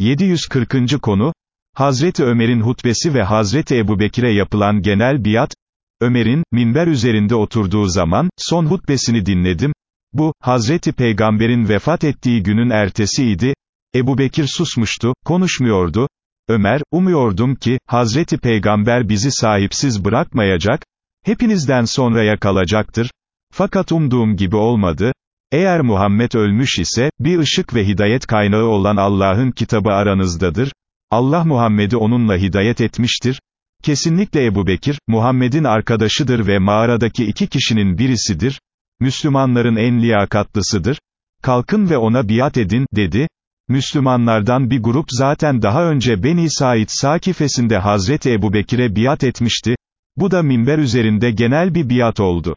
740. konu, Hazreti Ömer'in hutbesi ve Hazreti Ebubekir'e yapılan genel biat, Ömer'in, minber üzerinde oturduğu zaman, son hutbesini dinledim, bu, Hazreti Peygamber'in vefat ettiği günün ertesiydi, Ebu Bekir susmuştu, konuşmuyordu, Ömer, umuyordum ki, Hazreti Peygamber bizi sahipsiz bırakmayacak, hepinizden sonraya kalacaktır, fakat umduğum gibi olmadı, eğer Muhammed ölmüş ise, bir ışık ve hidayet kaynağı olan Allah'ın kitabı aranızdadır, Allah Muhammed'i onunla hidayet etmiştir, kesinlikle Ebu Bekir, Muhammed'in arkadaşıdır ve mağaradaki iki kişinin birisidir, Müslümanların en liyakatlısıdır, kalkın ve ona biat edin, dedi, Müslümanlardan bir grup zaten daha önce Beni Said Sakifesinde Hazreti Ebu Bekir'e biat etmişti, bu da minber üzerinde genel bir biat oldu.